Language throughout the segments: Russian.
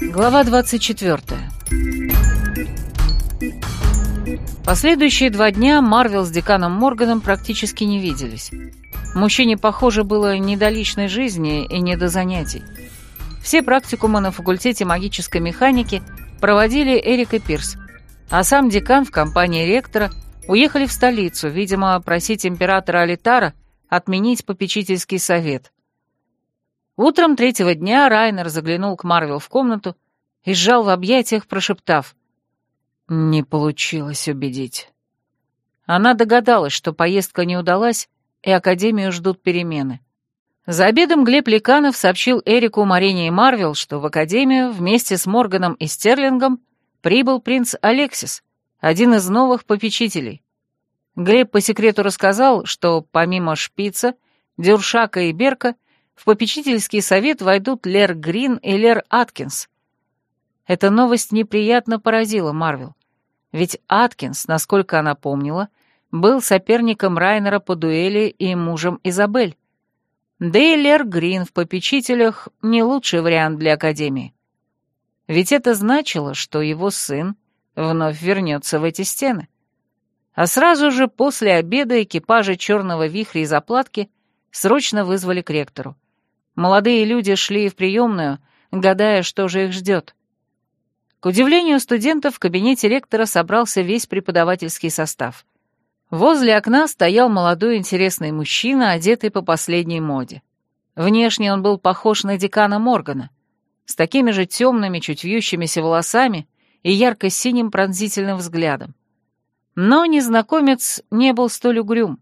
Глава 24. Последующие два дня Марвел с деканом Морганом практически не виделись. Мужчине, похоже, было не до личной жизни и не до занятий. Все практикумы на факультете магической механики проводили Эрик и Пирс, а сам декан в компании ректора уехали в столицу, видимо, просить императора Алитара отменить попечительский совет. Утром третьего дня Райнер заглянул к Марвел в комнату и сжал в объятиях, прошептав «Не получилось убедить». Она догадалась, что поездка не удалась, и Академию ждут перемены. За обедом Глеб Ликанов сообщил Эрику, Марине и Марвел, что в Академию вместе с Морганом и Стерлингом прибыл принц Алексис, один из новых попечителей. Глеб по секрету рассказал, что помимо Шпица, Дюршака и Берка в попечительский совет войдут Лер Грин и Лер Аткинс. Эта новость неприятно поразила Марвел. Ведь Аткинс, насколько она помнила, был соперником Райнера по дуэли и мужем Изабель. Да и Лер Грин в попечителях не лучший вариант для Академии. Ведь это значило, что его сын вновь вернется в эти стены. А сразу же после обеда экипажи черного вихря и заплатки срочно вызвали к ректору. Молодые люди шли в приемную, гадая, что же их ждет. К удивлению студентов, в кабинете ректора собрался весь преподавательский состав. Возле окна стоял молодой интересный мужчина, одетый по последней моде. Внешне он был похож на декана Моргана, с такими же темными, чуть вьющимися волосами и ярко-синим пронзительным взглядом. Но незнакомец не был столь угрюм.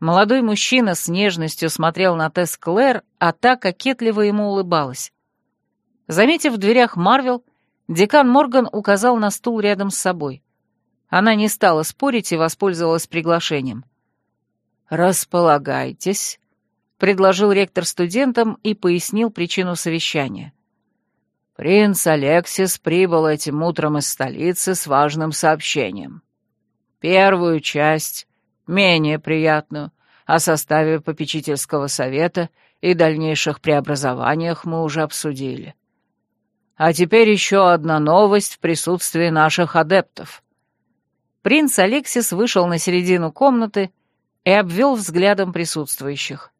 Молодой мужчина с нежностью смотрел на Тесс Клэр, а та кокетливо ему улыбалась. Заметив в дверях Марвел, декан Морган указал на стул рядом с собой. Она не стала спорить и воспользовалась приглашением. «Располагайтесь», — предложил ректор студентам и пояснил причину совещания. «Принц Алексис прибыл этим утром из столицы с важным сообщением. Первую часть менее приятную, о составе попечительского совета и дальнейших преобразованиях мы уже обсудили. А теперь еще одна новость в присутствии наших адептов. Принц Алексис вышел на середину комнаты и обвел взглядом присутствующих.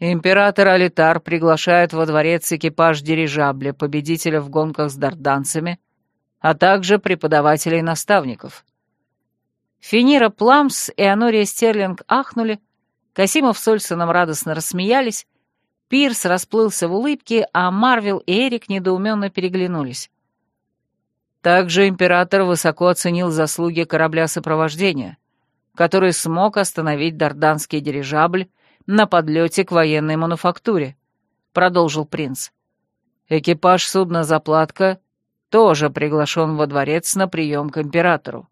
Император Алитар приглашает во дворец экипаж дирижабля, победителя в гонках с дарданцами, а также преподавателей-наставников. Финира Пламс и Анория Стерлинг ахнули, Касимов с Ольсоном радостно рассмеялись, Пирс расплылся в улыбке, а Марвел и Эрик недоуменно переглянулись. Также император высоко оценил заслуги корабля сопровождения, который смог остановить дарданский дирижабль на подлете к военной мануфактуре, продолжил принц. Экипаж судна «Заплатка» тоже приглашен во дворец на прием к императору.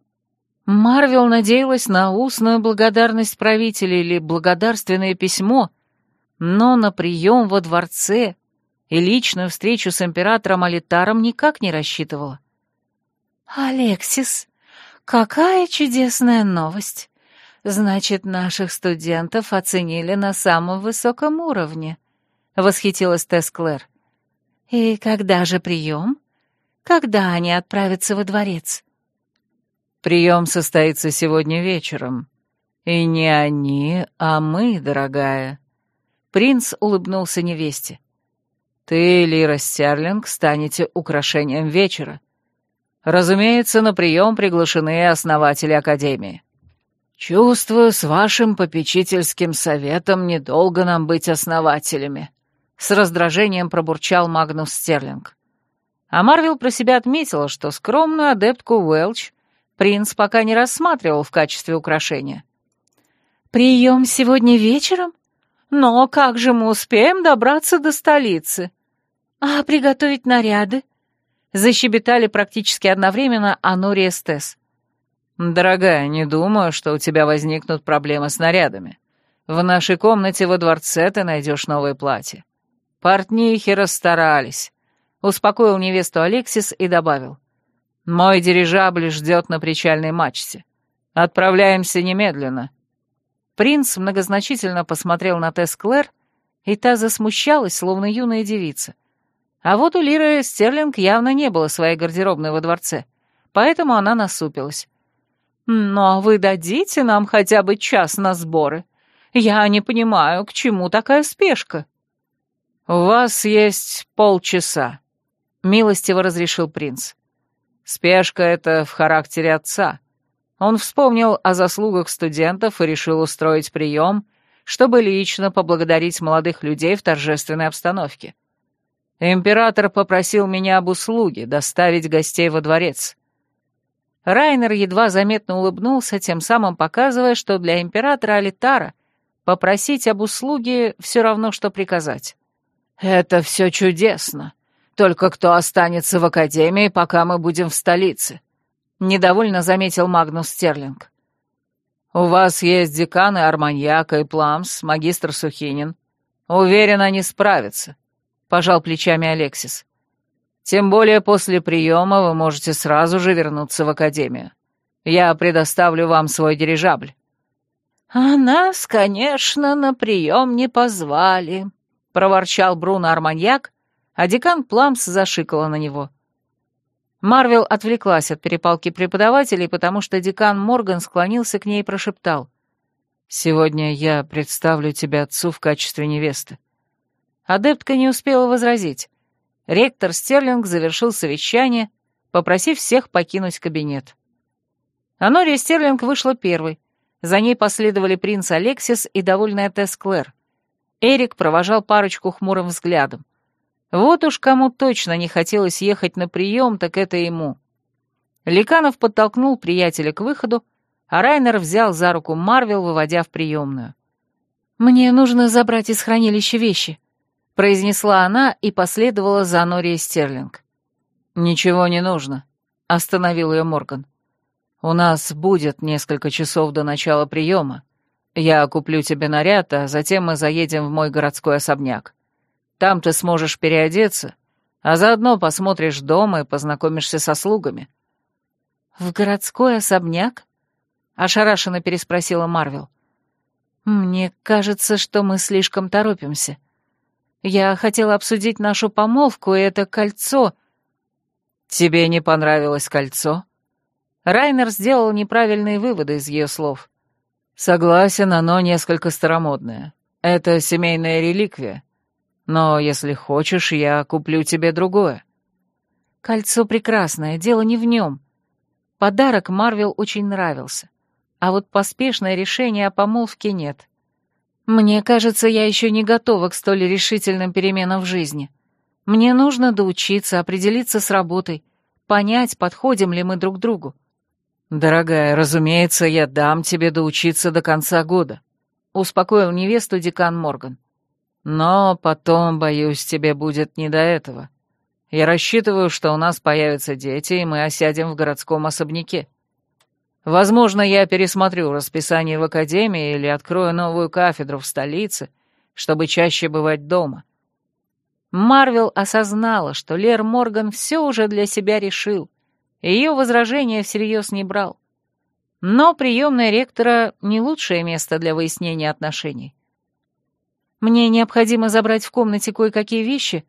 Марвел надеялась на устную благодарность правителя или благодарственное письмо, но на прием во дворце и личную встречу с императором Алитаром никак не рассчитывала. «Алексис, какая чудесная новость! Значит, наших студентов оценили на самом высоком уровне», — восхитилась Тесс Клэр. «И когда же прием? Когда они отправятся во дворец?» Прием состоится сегодня вечером. И не они, а мы, дорогая. Принц улыбнулся невесте. Ты, Лира Стерлинг, станете украшением вечера. Разумеется, на прием приглашены основатели Академии. Чувствую, с вашим попечительским советом недолго нам быть основателями. С раздражением пробурчал Магнус Стерлинг. А Марвел про себя отметила, что скромную адептку Уэлч принц пока не рассматривал в качестве украшения. «Прием сегодня вечером? Но как же мы успеем добраться до столицы? А приготовить наряды?» Защебетали практически одновременно Анори и Стес. «Дорогая, не думаю, что у тебя возникнут проблемы с нарядами. В нашей комнате во дворце ты найдешь новое платье. Портнихи расстарались», — успокоил невесту Алексис и добавил. Мой дирижабль ждет на причальной мачте. Отправляемся немедленно». Принц многозначительно посмотрел на Тесс Клэр, и та засмущалась, словно юная девица. А вот у Лиры Стерлинг явно не было своей гардеробной во дворце, поэтому она насупилась. «Но вы дадите нам хотя бы час на сборы? Я не понимаю, к чему такая спешка?» «У вас есть полчаса», — милостиво разрешил принц. «Спешка — это в характере отца. Он вспомнил о заслугах студентов и решил устроить прием, чтобы лично поблагодарить молодых людей в торжественной обстановке. Император попросил меня об услуге доставить гостей во дворец. Райнер едва заметно улыбнулся, тем самым показывая, что для императора Алитара попросить об услуге все равно, что приказать. «Это все чудесно. Только кто останется в Академии, пока мы будем в столице?» — недовольно заметил Магнус Стерлинг. «У вас есть деканы Арманьяка и Пламс, магистр Сухинин. Уверен, они справятся», — пожал плечами Алексис. «Тем более после приема вы можете сразу же вернуться в Академию. Я предоставлю вам свой дирижабль». «А нас, конечно, на прием не позвали», — проворчал Бруно Арманьяк, а декан Пламс зашикала на него. Марвел отвлеклась от перепалки преподавателей, потому что декан Морган склонился к ней и прошептал. «Сегодня я представлю тебя отцу в качестве невесты». Адептка не успела возразить. Ректор Стерлинг завершил совещание, попросив всех покинуть кабинет. Анория Стерлинг вышла первой. За ней последовали принц Алексис и довольная Тесс Клэр. Эрик провожал парочку хмурым взглядом. Вот уж кому точно не хотелось ехать на прием, так это ему. Ликанов подтолкнул приятеля к выходу, а Райнер взял за руку Марвел, выводя в приемную. «Мне нужно забрать из хранилища вещи», — произнесла она и последовала за Норией Стерлинг. «Ничего не нужно», — остановил ее Морган. «У нас будет несколько часов до начала приема. Я куплю тебе наряд, а затем мы заедем в мой городской особняк. Там ты сможешь переодеться, а заодно посмотришь дом и познакомишься со слугами». «В городской особняк?» — ошарашенно переспросила Марвел. «Мне кажется, что мы слишком торопимся. Я хотела обсудить нашу помолвку и это кольцо...» «Тебе не понравилось кольцо?» Райнер сделал неправильные выводы из ее слов. «Согласен, оно несколько старомодное. Это семейная реликвия. Но если хочешь, я куплю тебе другое». «Кольцо прекрасное, дело не в нем. Подарок Марвел очень нравился, а вот поспешное решение о помолвке нет. Мне кажется, я еще не готова к столь решительным переменам в жизни. Мне нужно доучиться, определиться с работой, понять, подходим ли мы друг другу». «Дорогая, разумеется, я дам тебе доучиться до конца года», — успокоил невесту декан Морган. Но потом, боюсь, тебе будет не до этого. Я рассчитываю, что у нас появятся дети, и мы осядем в городском особняке. Возможно, я пересмотрю расписание в академии или открою новую кафедру в столице, чтобы чаще бывать дома. Марвел осознала, что Лер Морган все уже для себя решил, и ее возражения всерьез не брал. Но приемная ректора — не лучшее место для выяснения отношений. Мне необходимо забрать в комнате кое-какие вещи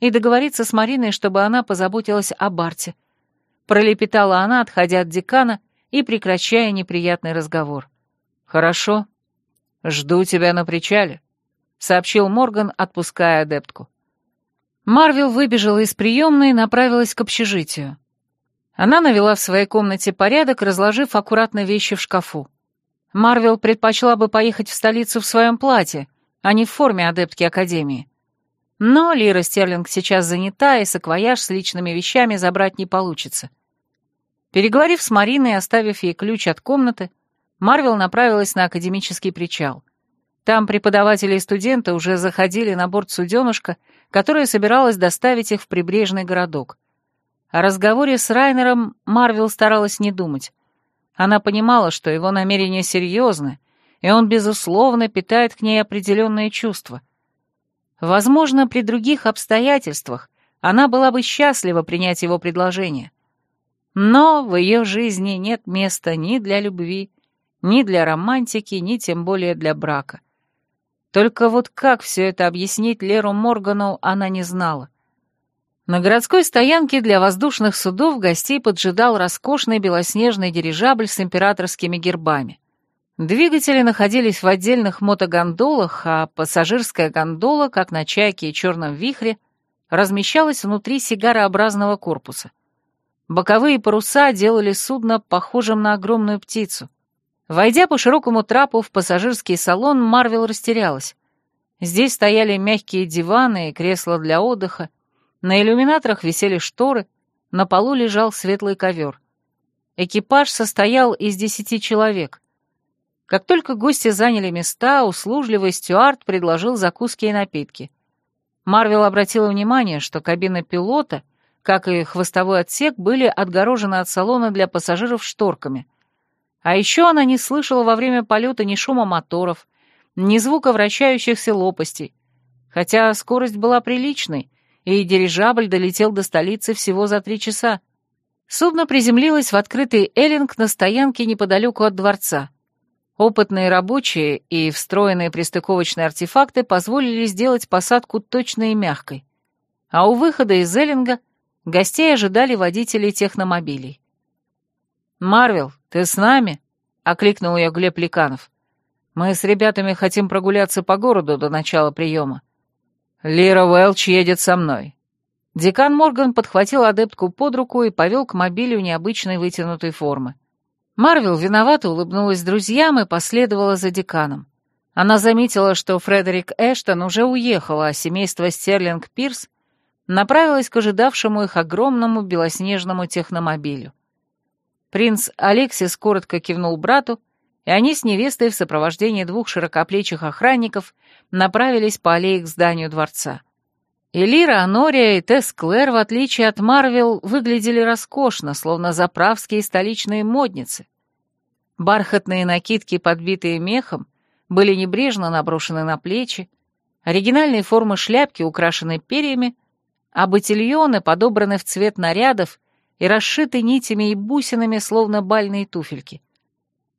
и договориться с Мариной, чтобы она позаботилась о Барте. Пролепетала она, отходя от декана и прекращая неприятный разговор. «Хорошо. Жду тебя на причале», — сообщил Морган, отпуская адептку. Марвел выбежала из приемной и направилась к общежитию. Она навела в своей комнате порядок, разложив аккуратно вещи в шкафу. Марвел предпочла бы поехать в столицу в своем платье, а не в форме адептки Академии. Но Лира Стерлинг сейчас занята, и саквояж с личными вещами забрать не получится. Переговорив с Мариной и оставив ей ключ от комнаты, Марвел направилась на академический причал. Там преподаватели и студенты уже заходили на борт суденышка, которое собиралось доставить их в прибрежный городок. О разговоре с Райнером Марвел старалась не думать. Она понимала, что его намерения серьезны, и он, безусловно, питает к ней определенные чувства. Возможно, при других обстоятельствах она была бы счастлива принять его предложение. Но в ее жизни нет места ни для любви, ни для романтики, ни тем более для брака. Только вот как все это объяснить Леру Моргану, она не знала. На городской стоянке для воздушных судов гостей поджидал роскошный белоснежный дирижабль с императорскими гербами. Двигатели находились в отдельных мотогондолах, а пассажирская гондола, как на «Чайке» и «Черном вихре», размещалась внутри сигарообразного корпуса. Боковые паруса делали судно похожим на огромную птицу. Войдя по широкому трапу в пассажирский салон, Марвел растерялась. Здесь стояли мягкие диваны и кресла для отдыха, на иллюминаторах висели шторы, на полу лежал светлый ковер. Экипаж состоял из десяти человек. Как только гости заняли места, услужливый стюард предложил закуски и напитки. Марвел обратила внимание, что кабина пилота, как и хвостовой отсек, были отгорожены от салона для пассажиров шторками. А еще она не слышала во время полета ни шума моторов, ни звука вращающихся лопастей, хотя скорость была приличной, и дирижабль долетел до столицы всего за три часа. Судно приземлилось в открытый эллинг на стоянке неподалеку от дворца. Опытные рабочие и встроенные пристыковочные артефакты позволили сделать посадку точной и мягкой. А у выхода из Эллинга гостей ожидали водители техномобилей. «Марвел, ты с нами?» — окликнул я Глеб Ликанов. «Мы с ребятами хотим прогуляться по городу до начала приема». «Лира Уэлч едет со мной». Декан Морган подхватил адептку под руку и повел к мобилю необычной вытянутой формы. Марвел виновато улыбнулась друзьям и последовала за деканом. Она заметила, что Фредерик Эштон уже уехал, а семейство Стерлинг Пирс направилось к ожидавшему их огромному белоснежному техномобилю. Принц Алексис коротко кивнул брату, и они с невестой в сопровождении двух широкоплечих охранников направились по аллее к зданию дворца. Элира, Анория и Тесс Клэр, в отличие от Марвел, выглядели роскошно, словно заправские столичные модницы. Бархатные накидки, подбитые мехом, были небрежно наброшены на плечи, оригинальные формы шляпки украшены перьями, а ботильоны подобраны в цвет нарядов и расшиты нитями и бусинами, словно бальные туфельки.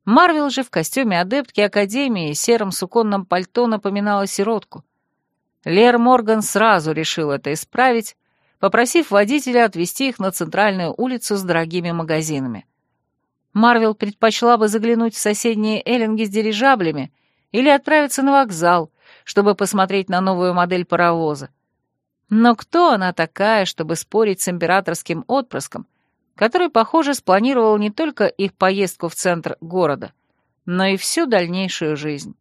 Марвел же в костюме адептки Академии и сером суконном пальто напоминала сиротку — Лер Морган сразу решил это исправить, попросив водителя отвезти их на центральную улицу с дорогими магазинами. Марвел предпочла бы заглянуть в соседние эллинги с дирижаблями или отправиться на вокзал, чтобы посмотреть на новую модель паровоза. Но кто она такая, чтобы спорить с императорским отпрыском, который, похоже, спланировал не только их поездку в центр города, но и всю дальнейшую жизнь?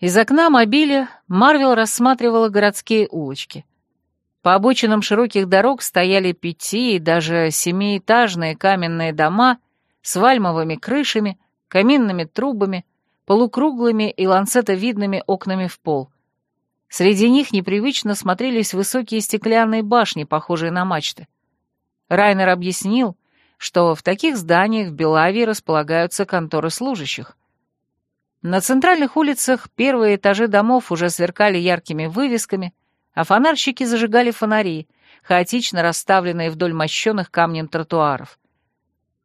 Из окна мобиля Марвел рассматривала городские улочки. По обочинам широких дорог стояли пяти и даже семиэтажные каменные дома с вальмовыми крышами, каминными трубами, полукруглыми и ланцетовидными окнами в пол. Среди них непривычно смотрелись высокие стеклянные башни, похожие на мачты. Райнер объяснил, что в таких зданиях в Белавии располагаются конторы служащих. На центральных улицах первые этажи домов уже сверкали яркими вывесками, а фонарщики зажигали фонари, хаотично расставленные вдоль мощенных камнем тротуаров.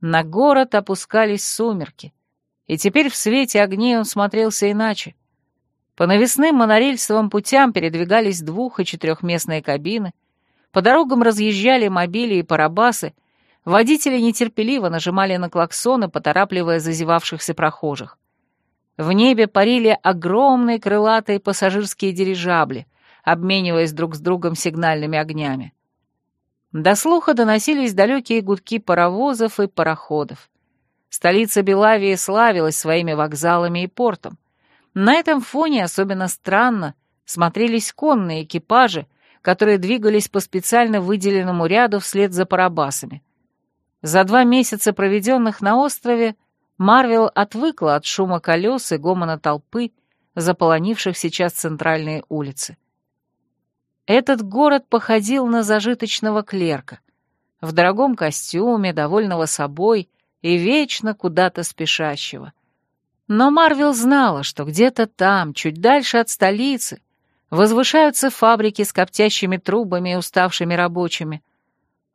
На город опускались сумерки, и теперь в свете огней он смотрелся иначе. По навесным монорельсовым путям передвигались двух- и четырехместные кабины, по дорогам разъезжали мобили и парабасы, водители нетерпеливо нажимали на клаксоны, поторапливая зазевавшихся прохожих. В небе парили огромные крылатые пассажирские дирижабли, обмениваясь друг с другом сигнальными огнями. До слуха доносились далекие гудки паровозов и пароходов. Столица Белавии славилась своими вокзалами и портом. На этом фоне особенно странно смотрелись конные экипажи, которые двигались по специально выделенному ряду вслед за парабасами. За два месяца, проведенных на острове, Марвел отвыкла от шума колес и гомона толпы, заполонивших сейчас центральные улицы. Этот город походил на зажиточного клерка, в дорогом костюме, довольного собой и вечно куда-то спешащего. Но Марвел знала, что где-то там, чуть дальше от столицы, возвышаются фабрики с коптящими трубами и уставшими рабочими,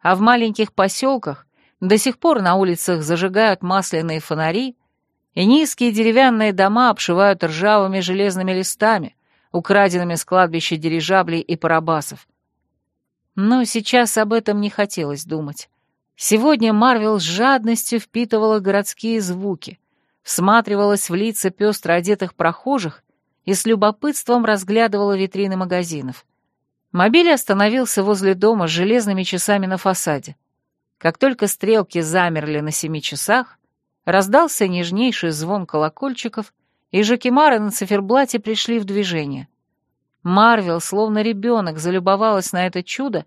а в маленьких поселках до сих пор на улицах зажигают масляные фонари, и низкие деревянные дома обшивают ржавыми железными листами, украденными с кладбища дирижаблей и парабасов. Но сейчас об этом не хотелось думать. Сегодня Марвел с жадностью впитывала городские звуки, всматривалась в лица пестро одетых прохожих и с любопытством разглядывала витрины магазинов. Мобиль остановился возле дома с железными часами на фасаде. Как только стрелки замерли на семи часах, раздался нежнейший звон колокольчиков, и Жакимары на циферблате пришли в движение. Марвел, словно ребенок, залюбовалась на это чудо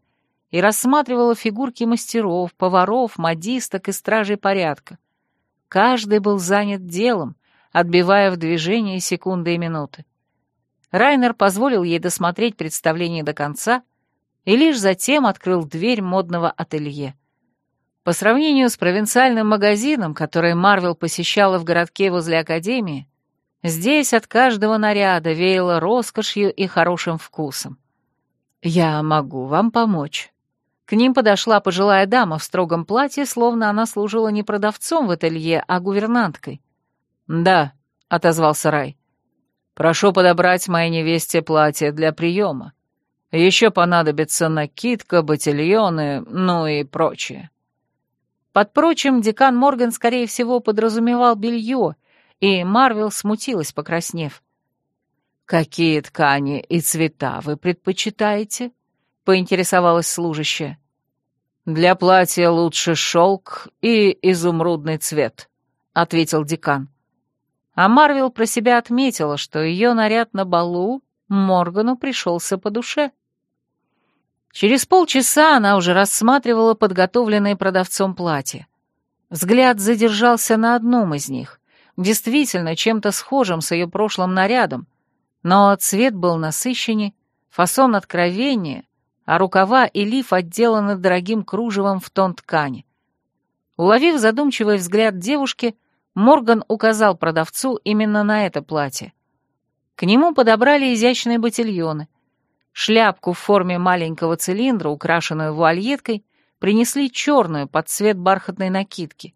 и рассматривала фигурки мастеров, поваров, модисток и стражей порядка. Каждый был занят делом, отбивая в движении секунды и минуты. Райнер позволил ей досмотреть представление до конца и лишь затем открыл дверь модного ателье. По сравнению с провинциальным магазином, который Марвел посещала в городке возле Академии, здесь от каждого наряда веяло роскошью и хорошим вкусом. «Я могу вам помочь». К ним подошла пожилая дама в строгом платье, словно она служила не продавцом в ателье, а гувернанткой. «Да», — отозвался Рай. «Прошу подобрать моей невесте платье для приема. Еще понадобится накидка, ботильоны, ну и прочее». Под прочим, декан Морган, скорее всего, подразумевал белье, и Марвел смутилась, покраснев. «Какие ткани и цвета вы предпочитаете?» — поинтересовалась служащая. «Для платья лучше шелк и изумрудный цвет», — ответил декан. А Марвел про себя отметила, что ее наряд на балу Моргану пришелся по душе. Через полчаса она уже рассматривала подготовленные продавцом платья. Взгляд задержался на одном из них, действительно чем-то схожим с ее прошлым нарядом, но цвет был насыщеннее, фасон откровеннее, а рукава и лиф отделаны дорогим кружевом в тон ткани. Уловив задумчивый взгляд девушки, Морган указал продавцу именно на это платье. К нему подобрали изящные ботильоны — Шляпку в форме маленького цилиндра, украшенную вуальеткой, принесли черную под цвет бархатной накидки.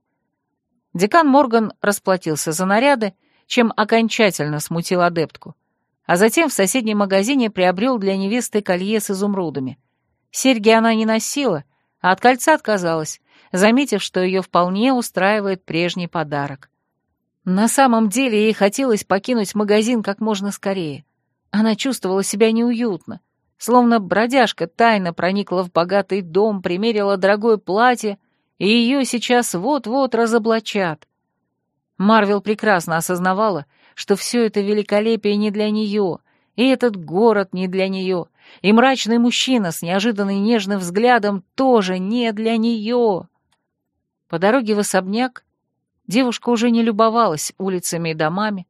Декан Морган расплатился за наряды, чем окончательно смутил адептку, а затем в соседнем магазине приобрел для невесты колье с изумрудами. Серьги она не носила, а от кольца отказалась, заметив, что ее вполне устраивает прежний подарок. На самом деле ей хотелось покинуть магазин как можно скорее. Она чувствовала себя неуютно, словно бродяжка тайно проникла в богатый дом, примерила дорогое платье, и ее сейчас вот-вот разоблачат. Марвел прекрасно осознавала, что все это великолепие не для нее, и этот город не для нее, и мрачный мужчина с неожиданно нежным взглядом тоже не для нее. По дороге в особняк девушка уже не любовалась улицами и домами,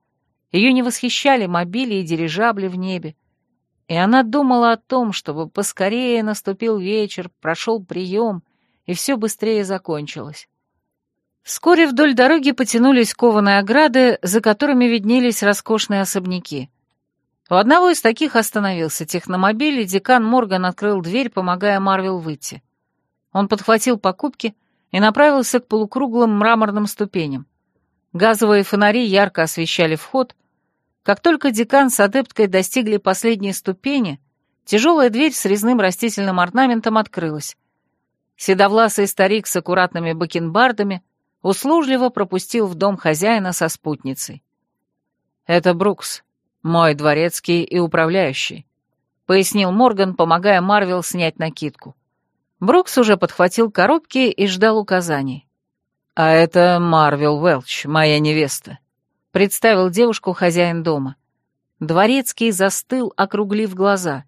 ее не восхищали мобили и дирижабли в небе, и она думала о том, чтобы поскорее наступил вечер, прошел прием, и все быстрее закончилось. Вскоре вдоль дороги потянулись кованые ограды, за которыми виднелись роскошные особняки. У одного из таких остановился техномобиль, и декан Морган открыл дверь, помогая Марвел выйти. Он подхватил покупки и направился к полукруглым мраморным ступеням. Газовые фонари ярко освещали вход, как только декан с адепткой достигли последней ступени, тяжелая дверь с резным растительным орнаментом открылась. Седовласый старик с аккуратными бакенбардами услужливо пропустил в дом хозяина со спутницей. «Это Брукс, мой дворецкий и управляющий», — пояснил Морган, помогая Марвел снять накидку. Брукс уже подхватил коробки и ждал указаний. «А это Марвел Уэлч, моя невеста представил девушку хозяин дома. Дворецкий застыл, округлив глаза.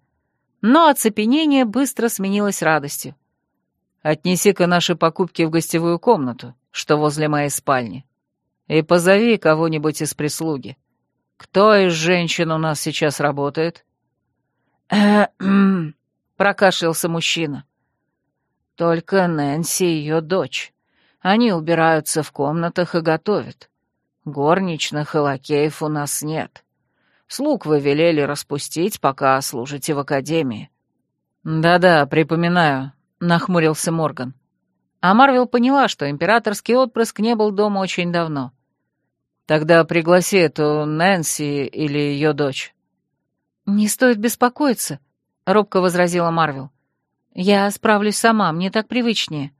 Но оцепенение быстро сменилось радостью. «Отнеси-ка наши покупки в гостевую комнату, что возле моей спальни, и позови кого-нибудь из прислуги. Кто из женщин у нас сейчас работает?» прокашлялся мужчина. «Только Нэнси и ее дочь. Они убираются в комнатах и готовят. Горничных и лакеев у нас нет. Слуг вы велели распустить, пока служите в академии». «Да-да, припоминаю», — нахмурился Морган. А Марвел поняла, что императорский отпрыск не был дома очень давно. «Тогда пригласи эту Нэнси или ее дочь». «Не стоит беспокоиться», — робко возразила Марвел. «Я справлюсь сама, мне так привычнее».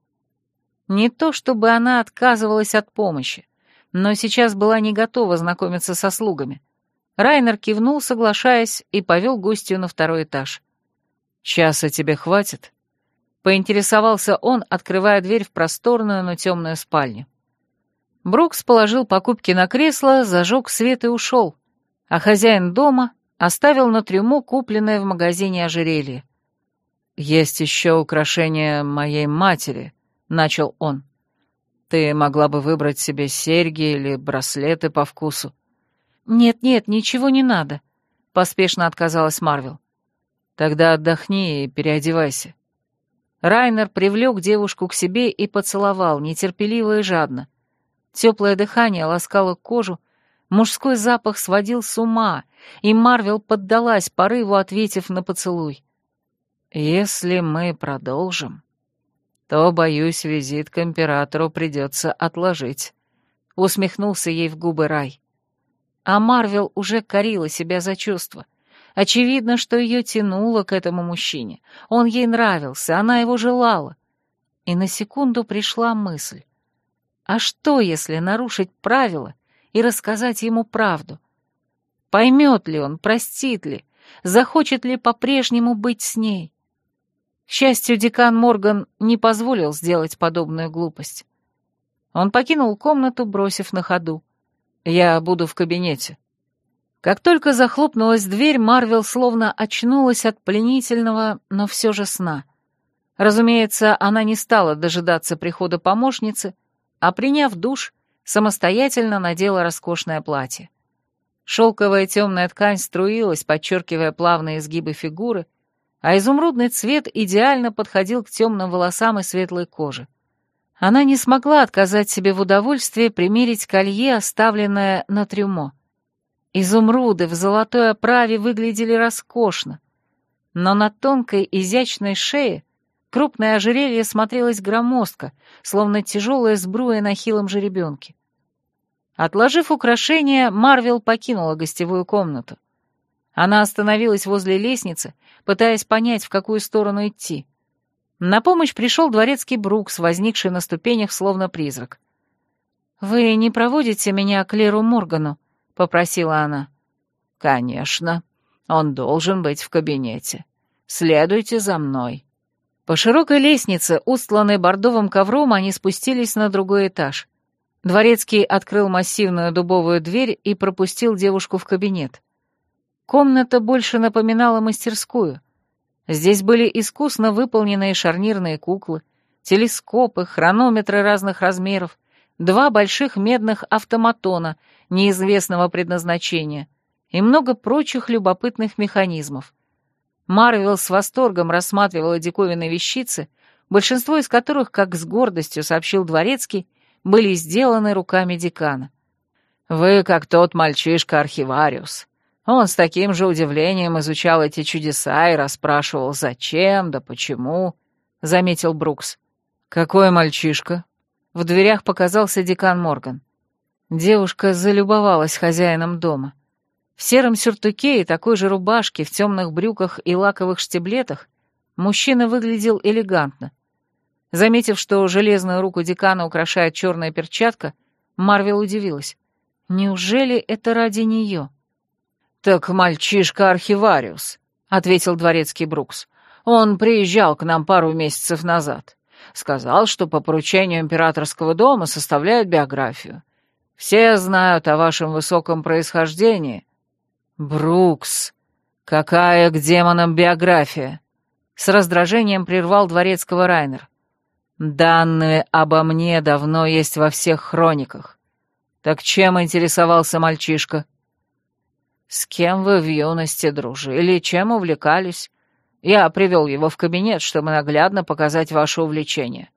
Не то, чтобы она отказывалась от помощи, но сейчас была не готова знакомиться со слугами. Райнер кивнул, соглашаясь, и повел гостью на второй этаж. «Часа тебе хватит?» — поинтересовался он, открывая дверь в просторную, но темную спальню. Брукс положил покупки на кресло, зажег свет и ушел, а хозяин дома оставил на трюму купленное в магазине ожерелье. «Есть еще украшение моей матери», — начал он. «Ты могла бы выбрать себе серьги или браслеты по вкусу». «Нет-нет, ничего не надо», — поспешно отказалась Марвел. «Тогда отдохни и переодевайся». Райнер привлек девушку к себе и поцеловал, нетерпеливо и жадно. Теплое дыхание ласкало кожу, мужской запах сводил с ума, и Марвел поддалась порыву, ответив на поцелуй. «Если мы продолжим...» то, боюсь, визит к императору придется отложить», — усмехнулся ей в губы Рай. А Марвел уже корила себя за чувства. Очевидно, что ее тянуло к этому мужчине. Он ей нравился, она его желала. И на секунду пришла мысль. А что, если нарушить правила и рассказать ему правду? Поймет ли он, простит ли, захочет ли по-прежнему быть с ней? К счастью, декан Морган не позволил сделать подобную глупость. Он покинул комнату, бросив на ходу. «Я буду в кабинете». Как только захлопнулась дверь, Марвел словно очнулась от пленительного, но все же сна. Разумеется, она не стала дожидаться прихода помощницы, а, приняв душ, самостоятельно надела роскошное платье. Шелковая темная ткань струилась, подчеркивая плавные изгибы фигуры, а изумрудный цвет идеально подходил к темным волосам и светлой коже. Она не смогла отказать себе в удовольствии примерить колье, оставленное на трюмо. Изумруды в золотой оправе выглядели роскошно, но на тонкой изящной шее крупное ожерелье смотрелось громоздко, словно тяжелая сбруя на хилом жеребенке. Отложив украшение, Марвел покинула гостевую комнату. Она остановилась возле лестницы, пытаясь понять, в какую сторону идти. На помощь пришел дворецкий Брукс, возникший на ступенях, словно призрак. «Вы не проводите меня к Леру Моргану?» — попросила она. «Конечно. Он должен быть в кабинете. Следуйте за мной». По широкой лестнице, устланной бордовым ковром, они спустились на другой этаж. Дворецкий открыл массивную дубовую дверь и пропустил девушку в кабинет. Комната больше напоминала мастерскую. Здесь были искусно выполненные шарнирные куклы, телескопы, хронометры разных размеров, два больших медных автоматона неизвестного предназначения и много прочих любопытных механизмов. Марвел с восторгом рассматривала диковинные вещицы, большинство из которых, как с гордостью сообщил Дворецкий, были сделаны руками декана. «Вы как тот мальчишка-архивариус. Он с таким же удивлением изучал эти чудеса и расспрашивал, зачем да почему, — заметил Брукс. «Какой мальчишка?» В дверях показался декан Морган. Девушка залюбовалась хозяином дома. В сером сюртуке и такой же рубашке, в темных брюках и лаковых штиблетах мужчина выглядел элегантно. Заметив, что железную руку декана украшает черная перчатка, Марвел удивилась. Неужели это ради нее? «Так мальчишка-архивариус», — ответил дворецкий Брукс. «Он приезжал к нам пару месяцев назад. Сказал, что по поручению императорского дома составляет биографию. Все знают о вашем высоком происхождении». «Брукс, какая к демонам биография?» С раздражением прервал дворецкого Райнер. «Данные обо мне давно есть во всех хрониках. Так чем интересовался мальчишка?» «С кем вы в юности дружили, чем увлекались? Я привел его в кабинет, чтобы наглядно показать ваше увлечение.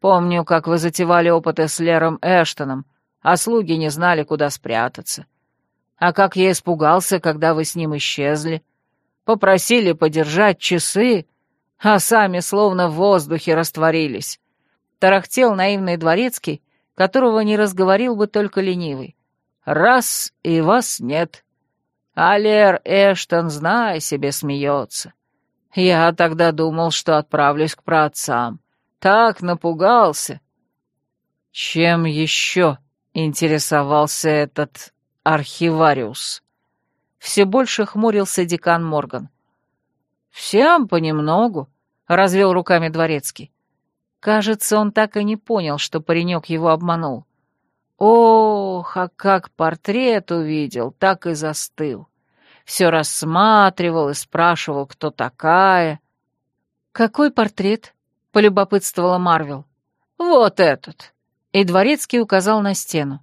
Помню, как вы затевали опыты с Лером Эштоном, а слуги не знали, куда спрятаться. А как я испугался, когда вы с ним исчезли. Попросили подержать часы, а сами словно в воздухе растворились. Тарахтел наивный дворецкий, которого не разговорил бы только ленивый. Раз — и вас нет. Алер Эштон, знай себе, смеется. Я тогда думал, что отправлюсь к праотцам. Так напугался. Чем еще интересовался этот архивариус? Все больше хмурился декан Морган. Всем понемногу, развел руками дворецкий. Кажется, он так и не понял, что паренек его обманул. Ох, а как портрет увидел, так и застыл. Все рассматривал и спрашивал, кто такая. «Какой портрет?» — полюбопытствовала Марвел. «Вот этот!» И дворецкий указал на стену.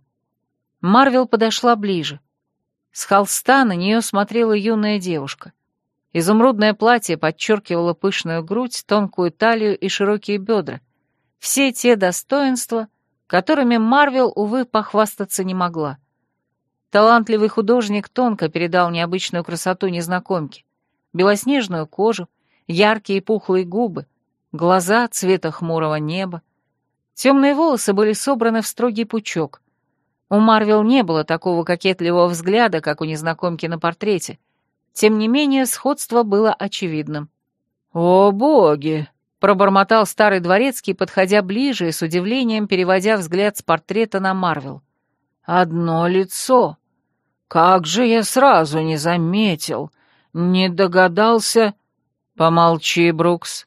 Марвел подошла ближе. С холста на нее смотрела юная девушка. Изумрудное платье подчеркивало пышную грудь, тонкую талию и широкие бедра. Все те достоинства, которыми Марвел, увы, похвастаться не могла. Талантливый художник тонко передал необычную красоту незнакомки. Белоснежную кожу, яркие пухлые губы, глаза цвета хмурого неба. Темные волосы были собраны в строгий пучок. У Марвел не было такого кокетливого взгляда, как у незнакомки на портрете. Тем не менее, сходство было очевидным. «О, боги!» — пробормотал старый дворецкий, подходя ближе и с удивлением переводя взгляд с портрета на Марвел. «Одно лицо!» «Как же я сразу не заметил, не догадался...» «Помолчи, Брукс.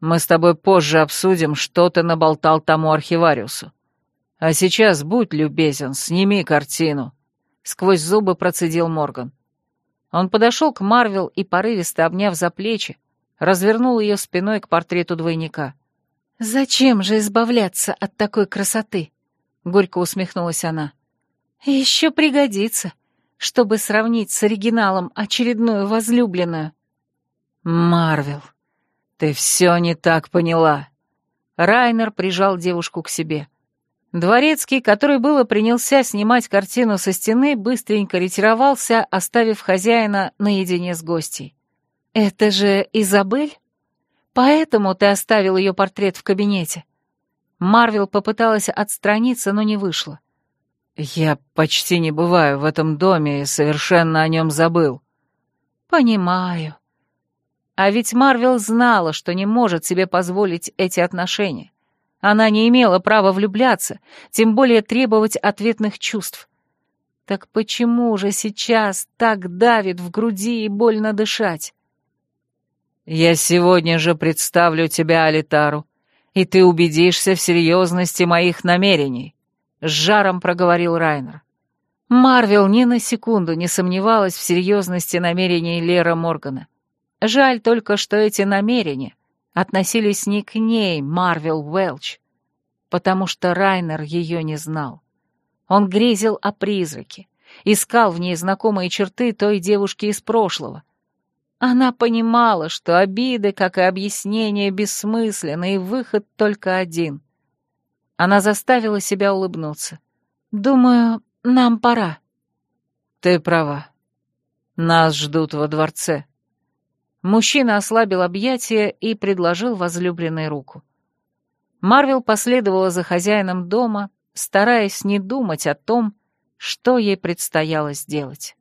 Мы с тобой позже обсудим, что ты наболтал тому архивариусу. А сейчас будь любезен, сними картину», — сквозь зубы процедил Морган. Он подошел к Марвел и, порывисто обняв за плечи, развернул ее спиной к портрету двойника. «Зачем же избавляться от такой красоты?» — горько усмехнулась она. «Еще пригодится чтобы сравнить с оригиналом очередную возлюбленную. «Марвел, ты все не так поняла». Райнер прижал девушку к себе. Дворецкий, который было принялся снимать картину со стены, быстренько ретировался, оставив хозяина наедине с гостей. «Это же Изабель? Поэтому ты оставил ее портрет в кабинете?» Марвел попыталась отстраниться, но не вышло. «Я почти не бываю в этом доме и совершенно о нем забыл». «Понимаю. А ведь Марвел знала, что не может себе позволить эти отношения. Она не имела права влюбляться, тем более требовать ответных чувств. Так почему же сейчас так давит в груди и больно дышать?» «Я сегодня же представлю тебя Алитару, и ты убедишься в серьезности моих намерений», с жаром проговорил Райнер. Марвел ни на секунду не сомневалась в серьезности намерений Лера Моргана. Жаль только, что эти намерения относились не к ней, Марвел Уэлч, потому что Райнер ее не знал. Он грезил о призраке, искал в ней знакомые черты той девушки из прошлого. Она понимала, что обиды, как и объяснения, бессмысленны, и выход только один — она заставила себя улыбнуться. «Думаю, нам пора». «Ты права. Нас ждут во дворце». Мужчина ослабил объятия и предложил возлюбленной руку. Марвел последовала за хозяином дома, стараясь не думать о том, что ей предстояло сделать.